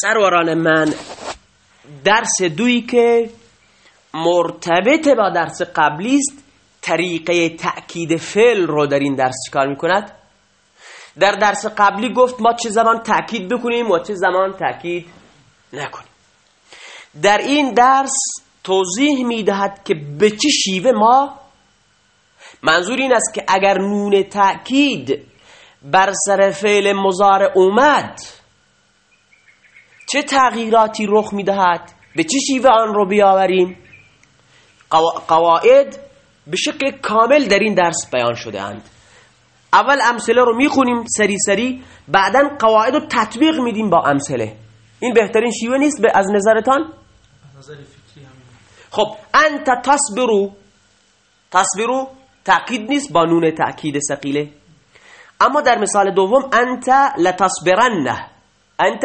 سروران من درس دویی که مرتبط با درس قبلی است طریقه تأکید فعل رو در این درس کار می‌کند؟ در درس قبلی گفت ما چه زمان تأکید بکنیم و چه زمان تأکید نکنیم. در این درس توضیح می‌دهد که به چه شیوه ما منظور این است که اگر نون تأکید بر سر فعل مزار اومد چه تغییراتی رخ می‌دهد؟ به چه شیوه آن رو بیاوریم؟ قواعد به شکل کامل در این درس بیان شده اند اول امثله رو می‌خونیم سری سری بعدا قواعد رو تطبیق میدیم با امثله. این بهترین شیوه نیست به از نظرتان؟ خب انت تصبرو. تصبرو تأکید نیست با نون تأکید سقیله اما در مثال دوم انت لتصبرنه. انت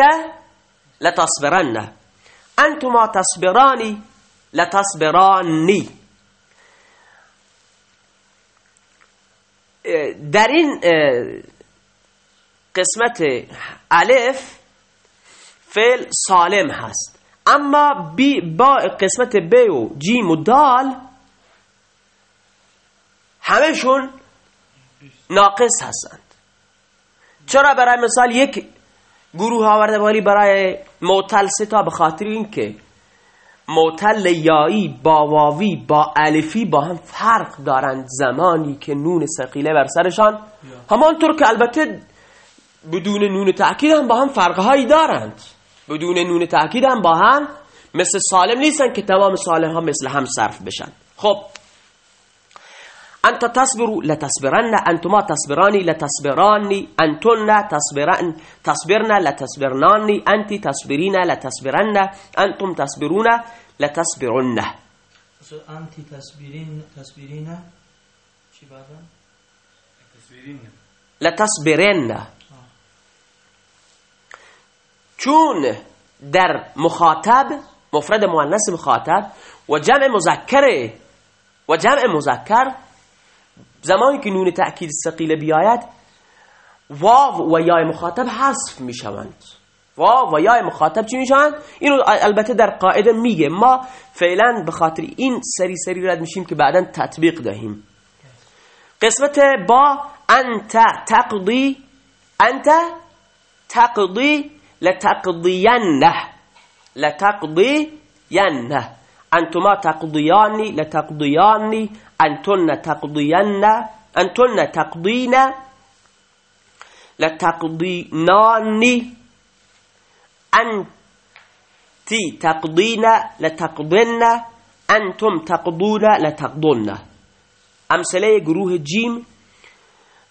لتصبرنه. انتما تصبرانی لتصبرانی. در این قسمت الف فعل سالم هست. اما بی با قسمت ب و جیم و دال همهشون ناقص هستند. چرا؟ برای مثال یک گروه آورده ولی برای معتل ستا به خاطر اینکه معتل یایی با واوی با الفی با هم فرق دارند زمانی که نون سقیله بر سرشان. همانطور که البته بدون نون تأکید هم با هم فرقهایی دارند. بدون نون تأکید هم با هم مثل سالم نیستن که تمام سالم ها مثل هم صرف بشن. خب انت تصبروا لتصبرن. انتما تصبرانی لتصبرانی انتن تصبرن تصبرن لتصبرنانی انت تصبرین لتصبرن. انتم تصبرون لتصبرن. انت تصبرین تصبرین چی بعدا لتصبرن. چون در مخاطب مفرد مؤنث مخاطب و جمع مذکر و جمع مذکر زمانی که نون تأکید ثقیله بیاید واو و یای مخاطب حذف می‌شوند. واو و یای مخاطب چی می‌شوند؟ اینو البته در قاعده میگه. ما فعلا به خاطر این سری سری رد میشیم که بعدا تطبیق دهیم. قسمت با انت تقضی انت تقضی لتقضینه لتقضینه أنتما تقضيان لتقضيان أنتن تقضينا أنتن تقضين لتقضينان أنت تقضينا لتقضينا أنتم تقضون لتقضونا أمثلة جروه جيم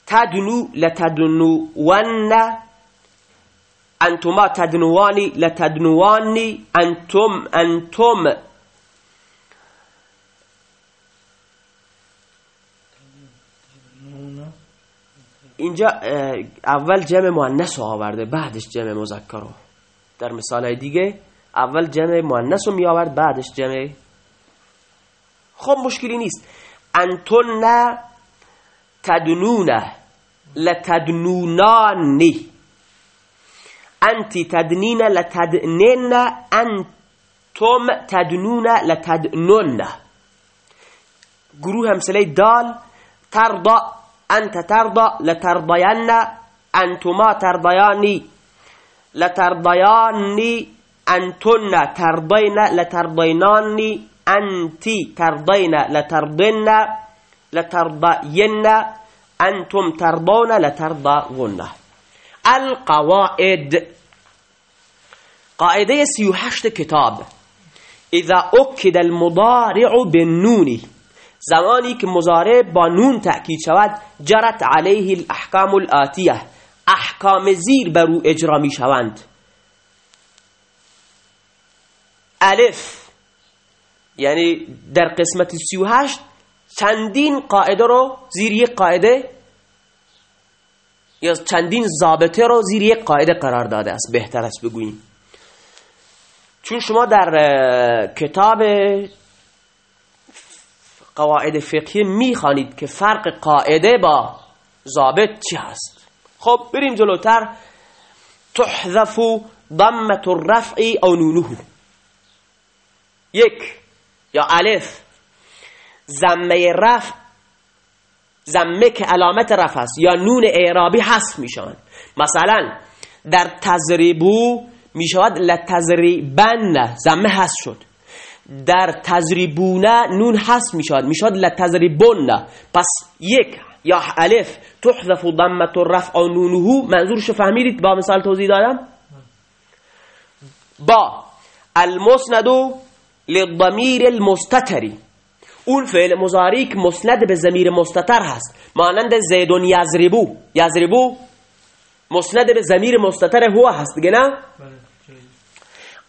تدنو لتدنوانا أنتما تدنواني لتدنواني. أنتم أنتم. اینجا اول جمع مؤنث رو آورده بعدش جمع مذکر رو. در مثال دیگه اول جمع مؤنث رو می آورد بعدش جمع. خب مشکلی نیست. انتن تدنونه لتدنونانی. انتی تدنین لتدنین انتم تدنون لتدنون گروه همسله دال ترضا أنت ترضى لترضين أنتما ترضياني لترضياني أنتن ترضين لترضيناني أنت ترضين لترضين لترضين أنتم ترضون لترضون. القواعد. قاعدة سيوحشت كتاب. إذا أكد المضارع بالنون. زمانی که مزارع با نون تأکید شود جرت علیه الاحکام الاتیه احکام زیر بر او اجرا می شوند. الف یعنی در قسمت سی و هشت چندین قاعده رو زیر یک قاعده یا چندین ضابطه رو زیر یک قاعده قرار داده است. بهتر است بگوییم. چون شما در کتاب قواعد فقهی می‌خوانید که فرق قاعده با ضابط چی هست. خب بریم جلوتر. تحذف ضمت الرفع او نونه. یک یا الف. زمه رفع زمه که علامت رفع است یا نون اعرابی حذف میشن مثلا در تزریبو می‌شود لتزریبن زمه حذف شد. در تزریبونه نون حذف می‌شود. می‌شود لتزریبن پس یک یا الف تحذف ضمه الرفع و نونه. منظورش فهمیدید؟ با مثال توضیح دادم. با المسند للضمیر المستتری اون فعل مضارع که مسند به ضمیر مستتر هست. مانند زیدون یزربو. یزربو مسند به ضمیر مستتر هو هست. دیگه نه؟ بله.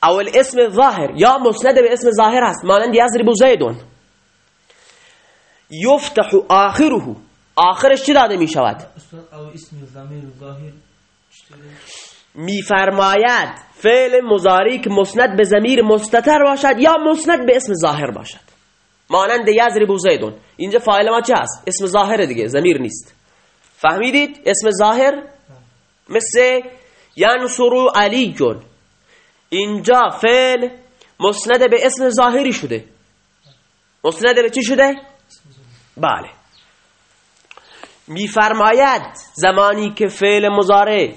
او الاسم ظاهر. یا مسند به اسم ظاهر هست. مانند یزربو زیدون. یفتح آخره. آخرش چی داده می شود میفرماید فعل مضارع که مسند به ضمیر مستتر باشد یا مسند به اسم ظاهر باشد. مانند یضرب زیدون. اینجا فاعل ما چه هست؟ اسم ظاهر دیگه ضمیر نیست. فهمیدید؟ اسم ظاهر مثل ینصر علی جون اینجا فعل مسند به اسم ظاهری شده. مسند به چی شده؟ بله. میفرماید زمانی که فعل مضارع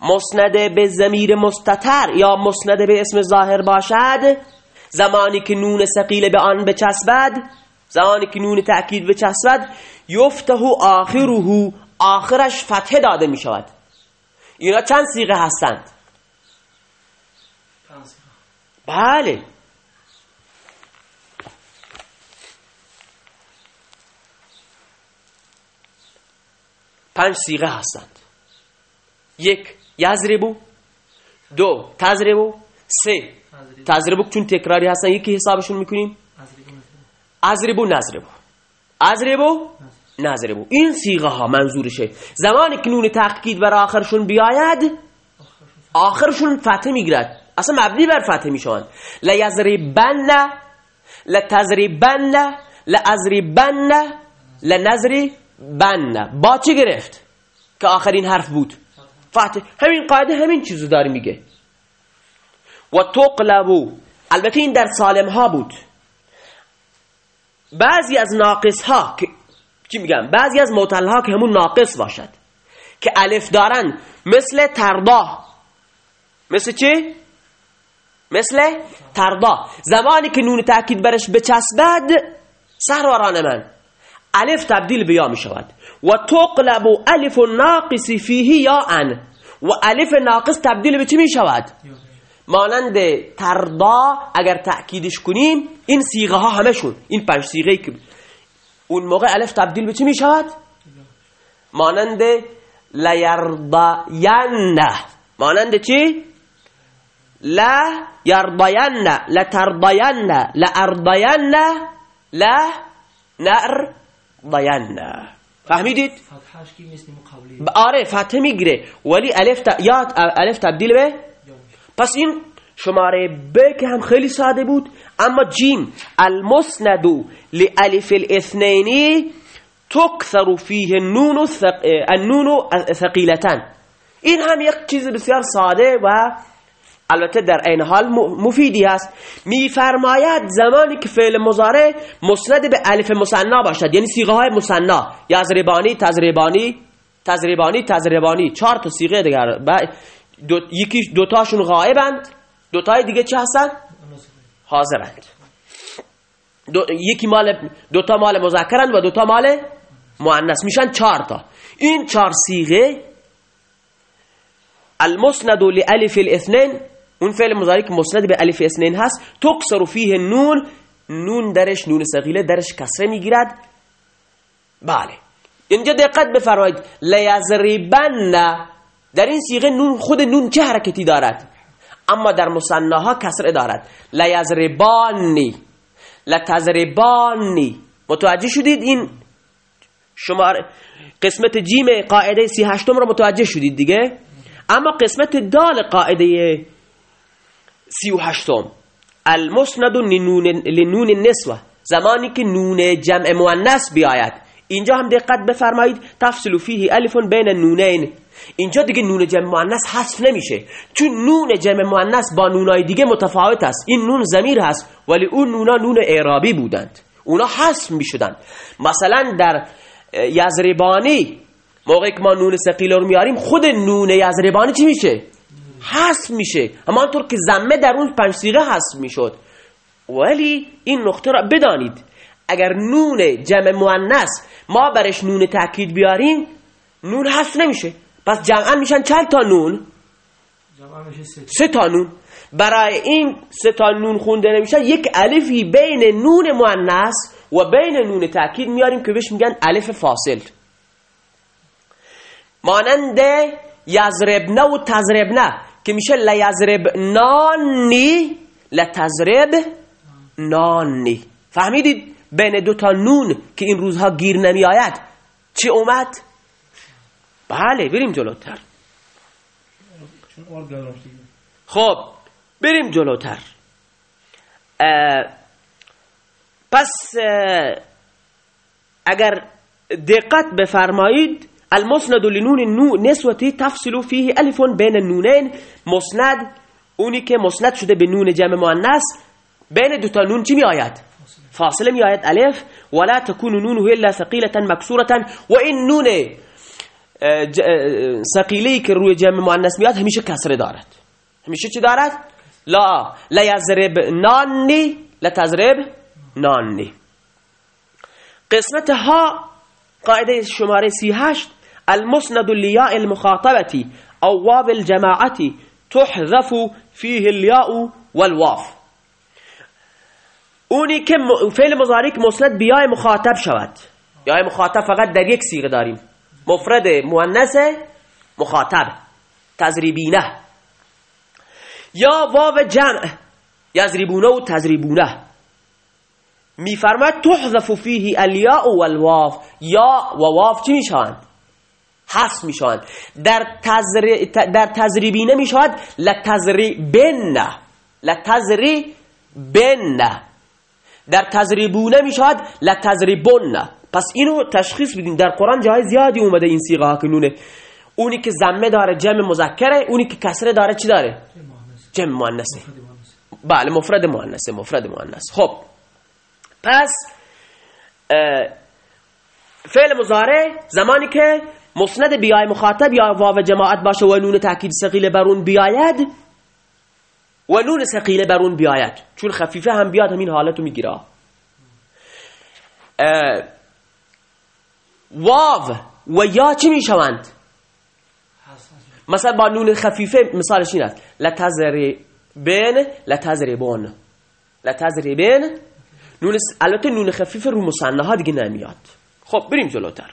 مسند به ضمیر مستتر یا مسند به اسم ظاهر باشد زمانی که نون ثقیل به آن بچسبد زمانی که نون تأکید بچسبد یفته آخره آخرش فتحه داده می شود اینا چند سیغه هستند. بله. پنج سیغه هستند. یک یزربو. دو تزربو. سه تزربو. چون تکراری هستن یکی حسابشون می‌کنیم. ازربو نزربو. ازربو نزربو. این سیغه ها منظورشه. زمانی که نون تأکید بر آخرشون بیاید آخرشون فتح می‌گیرد. اصلا مبنی بر فتح می‌شوند. لیزربن لتزربن لازربن لنزربن با چی گرفت؟ که آخرین حرف بود. فتح همین قاعده همین چیزو داره میگه. و تقلبو البته این در سالم ها بود. بعضی از ناقص ها که میگم؟ بعضی از معتل ها که همون ناقص باشد. که الف دارن مثل تردا مثل چی؟ مثل تردا زمانی که نون تاکید برش بچسبد سهرواران من. الف تبدیل به یا می شود و تقلب الف ناقص فیه یا ان و الف ناقص تبدیل به چی می شود. مانند تردا اگر تأکیدش کنیم این سیغه ها همشون این پنج سیغه که اون موقع الف تبدیل به چی می شود مانند لیرضین مانند چی؟ لا یرضین لترضین لارضین لا نرضین فهمیدید آره فتحه می‌گیره ولی الف ت... یا الف تبدیل به. پس این شماره ب که هم خیلی ساده بود اما جیم. المسند لالف الاثنین تکثر النون الثق... النون ثقیلتن این هم یک چیز بسیار ساده و البته در این حال مفیدی هست میفرماید زمانی که فعل مضارع مسند به الف مثنا باشد یعنی صیغه های مثنا یزربانی تزربانی تزربانی تزربانی. چهار تا صیغه دیگر. ب- دو یکی دوتاشون غایبند دوتای دیگه چه هستن؟ نصف. حاضرند. دو یکی مال دوتا مال مذکرند و دوتا مال مؤنث. میشن چهار تا. این چهار صیغه المسند لالف الاثنين اون فعل مضارع که مسند به الف اثنين هست تکسر فیه نون نون درش نون ثقیله درش کسره می‌گیرد. بله. اینجا دقت بفرمایید. لیزربن در این صیغه نون خود نون چه حرکتی دارد؟ اما در مصنعها کسره دارد. لیزربانی لتزربانی متوجه شدید این شمار قسمت جیم قاعده سی هشتم رو متوجه شدید دیگه؟ اما قسمت دال قاعده سی و هشتم. المسند لنون, النسوه زمانی که نون جمع مؤنث بیاید. اینجا هم دقت بفرمایید. تفصل فیه الف بین نونین. اینجا دیگه نون جمع مؤنث حذف نمیشه. چون نون جمع مؤنث با نونای دیگه متفاوت است. این نون ضمیر هست ولی اون نونا نون اعرابی بودند. اونا حذف می‌شدن مثلا در یزربانی موقعی که ما نون ثقیل رو میاریم خود نون یزربانی چی میشه؟ حذف میشه. همانطور که زمه در اون پنج سیغه حذف می‌شد. ولی این نقطه را بدانید. اگر نون جمع مؤنث ما برش نون تاکید بیاریم نون حذف نمیشه. پس جمعا میشن چند تا نون؟ سه تا. نون. برای این سه تا نون خونده نمیشه یک الفی بین نون مؤنث و بین نون تاکید میاریم که بهش میگن الف فاصل. مانند یضربنه و تضربنه که میشه لیضرب نانی لتضرب نانی. فهمیدید بین دو تا نون که این روزها گیر نمی آید چی اومد؟ بله بریم جلوتر. خب بریم جلوتر. اه، پس اه، اگر دقت بفرمایید المسند لنون النو نسوتی تفصل فيه الف بین النونین مسند اونی که مسند شده به نون جمع مؤنث بین دو تا نون چی می آید فاصله می آید الف. ولا تكون نونه الا ثقيله مكسوره و این نون ثقیلی که روی جمع مؤنث میاد همیشه کسره دارد. همیشه چی دارد؟ لا. لا یضرب نانی. لا تضرب نانی. قسمت ها قاعده شماره سی هشت المسند لیاء المخاطبة او واو الجماعة تحذف فيه الياء والواف اونی که فعل مضارع که مسند بیای مخاطب شود. یای مخاطب فقط در یک صیغه داریم. مفرد مؤنث مخاطب. تضریبینه. یا واو جمع یضربونه و تضریبونه. میفرماد تحذف فیه الیاء و الواو یا و واو چی می‌شوند؟ حذف می‌شوند در تزری... ت- در تضریبینه می‌شود لتضریبن لتضریبن در تضریبونه می‌شود لتضریبن پس اینو تشخیص بدین. در قرآن جای زیادی اومده این سیغه ها که نونه. اونی که زمه داره جمع مذکره اونی که کسره داره چی داره؟ جمع مؤنثه. بله مفرد مؤنثه مفرد مؤنث. خب. پس فعل مضارع زمانی که مسند بیای مخاطب یا واو جماعت باشه و نون تاکید ثقیل برون بیاید؟ و نون ثقیله برون بیاید. چون خفیفه هم بیاد همین حالتو می‌گیره. اه، واو و یا چی می‌شوند. مثلا با نون خفیفه مثالش این است. لتضربن لتضربون لتضربن نون س- البته نون خفیفه رو مصنع ها دیگه نمیاد. خب بریم جلوتر.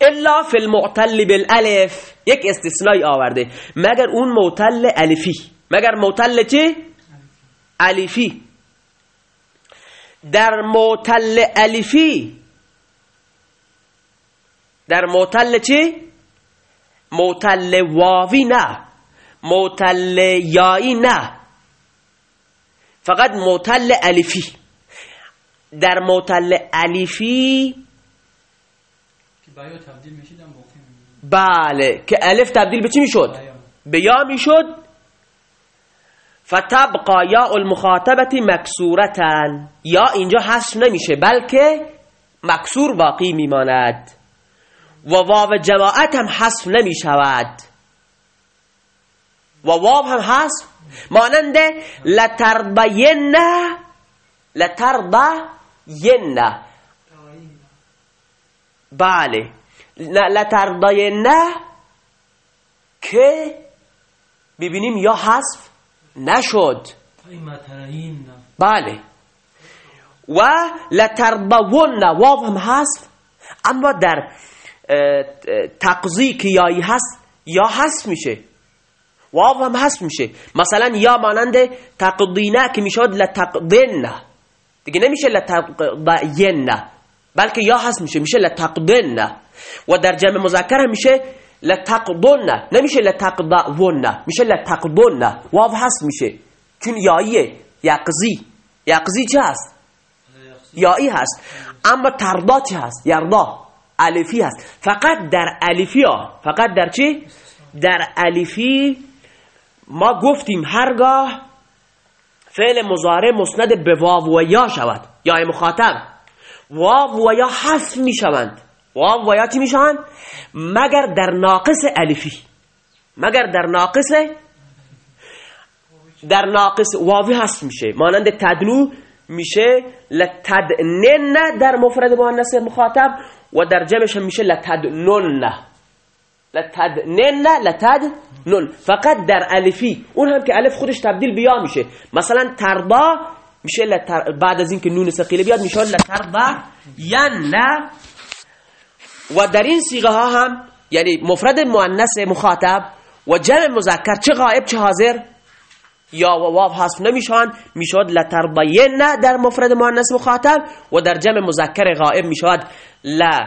الا فی المعتل بالالف. یک استثنایی آورده. مگر اون معتل الفی. مگر معتل چه؟ الفی. در معتل الفی در معتل چه؟ معتل واوی نه. معتل یایی نه. فقط معتل الفی. در معتل الفی تبدیل. بله که الف تبدیل به چی می‌شد. به یا می‌شد؟ فتبقى یا المخاطبت مکسورتن. یا اینجا حذف نمیشه بلکه مکسور باقی میماند. و واو جماعت هم حذف نمی شود و واو هم حذف مانند لترضین لترضین بله. ل- لترضین که ببینیم یا حذف نشد. بله. و لترضون واو هم حذف اما در تقضی که یایی هست یا حذف میشه. واو هم حذف میشه. مثلا یا مانند تقضینه که می‌شود لتقضین دیگه نمیشه لتقضین بلکه یا حذف میشه میشه لتقضین و در جمع مذکر هم میشه لتقضون نمیشه لتقضون میشه لتقضون واو حذف میشه. چون یاییه. یقضی. یقضی چه هست؟ یایی هست. اما ترداتی هست؟ یردا. الفی هست. فقط در الفی ها. فقط در چی؟ در الفی ما گفتیم هرگاه فعل مزاره مسند به واو و یا شود. یا مخاطب. واو و یا حذف می شوند واو و یا چی می شوند مگر در ناقص الفی. مگر در ناقص در ناقص واوی هست میشه. مانند تدنو میشه لتدنن در مفرد مؤنث مخاطب و در جمعش میشه لتدنن. لتدنن لتدنن. فقط در الفی. اون هم که الف خودش تبدیل بیا میشه. مثلا تردا میشه لتر بعد از اینکه نون ثقیله بیاد میشه لتردا ین و در این صیغه ها هم یعنی مفرد مؤنث مخاطب و جمع مذکر چه غائب چه حاضر یا و واو حذف نمی‌شوند می‌شود لترضین در مفرد مؤنث مخاطب و در جمع مذکر غائب می‌شود لا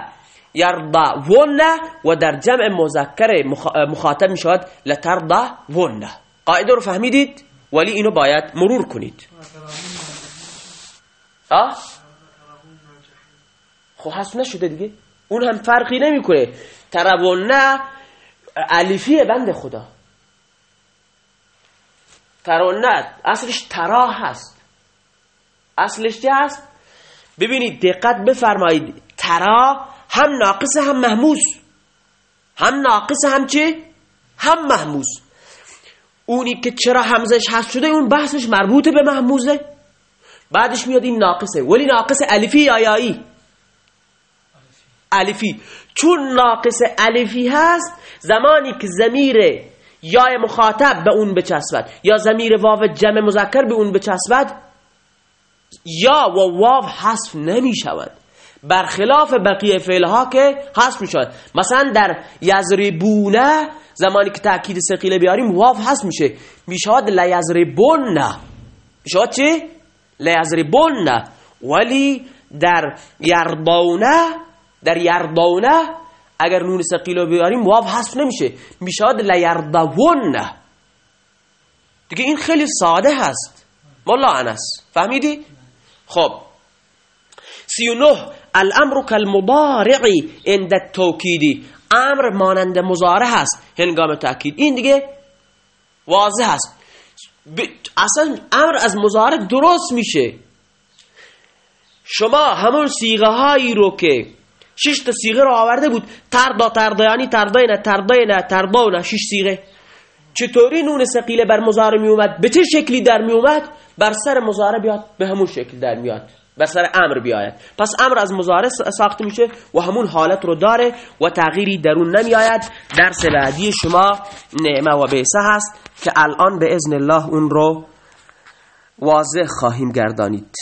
یرضون و در جمع مذکر مخاطب می‌شود لترضون قاعده رو فهمیدید؟ ولی اینو باید مرور کنید. آه خب حذف نشده دیگه. اون هم فرقی نمی‌کنه. ترون الفیه بند خدا. ترونت اصلش ترا هست. اصلش چه هست؟ ببینید دقت بفرمایید. ترا هم ناقص هم محموز هم ناقص هم چه هم محموز اونی که چرا همزش هست شده اون بحثش مربوط به محموزه. بعدش میاد این ناقصه. ولی ناقص الفی آیایی الفی. چون ناقص الفی هست زمانی که زمیر یا مخاطب به اون بچسبد یا زمیر واو جمع مذکر به اون بچسبد یا و واو حذف نمی شود برخلاف بقیه فعلها که حذف می شود مثلا در یزربونه زمانی که تأکید سقیله بیاریم واو حذف میشه. می‌شود لیزربون. می‌شود چی؟ لیزربون ولی در یربونه در یربونه اگر نون ثقیل رو بیاریم واو حذف نمیشه. میشاد لیردون دیگه این خیلی ساده هست. مولا انس. فهمیدی؟ خب. سی و نه الامر کالمضارعی عند التوکیدی امر مانند مضارع هست. هنگام تاکید این دیگه واضح هست. اصلا امر از مضارع درست میشه. شما همون سیغه هایی رو که شش تا سیغه رو آورده بود تردا تردایانی ترداینا ترداینا ترداونا شش سیغه. چطوری نون سقیله بر مزاره می اومد به چه شکلی در می اومد بر سر مزاره بیاد به همون شکل در میاد. بر سر امر بیاید. پس امر از مزاره ساخته میشه و همون حالت رو داره و تغییری درون نمی آید درس بعدی شما نعمه و بیسه هست که الان به ازن الله اون رو واضح خواهیم گردانید.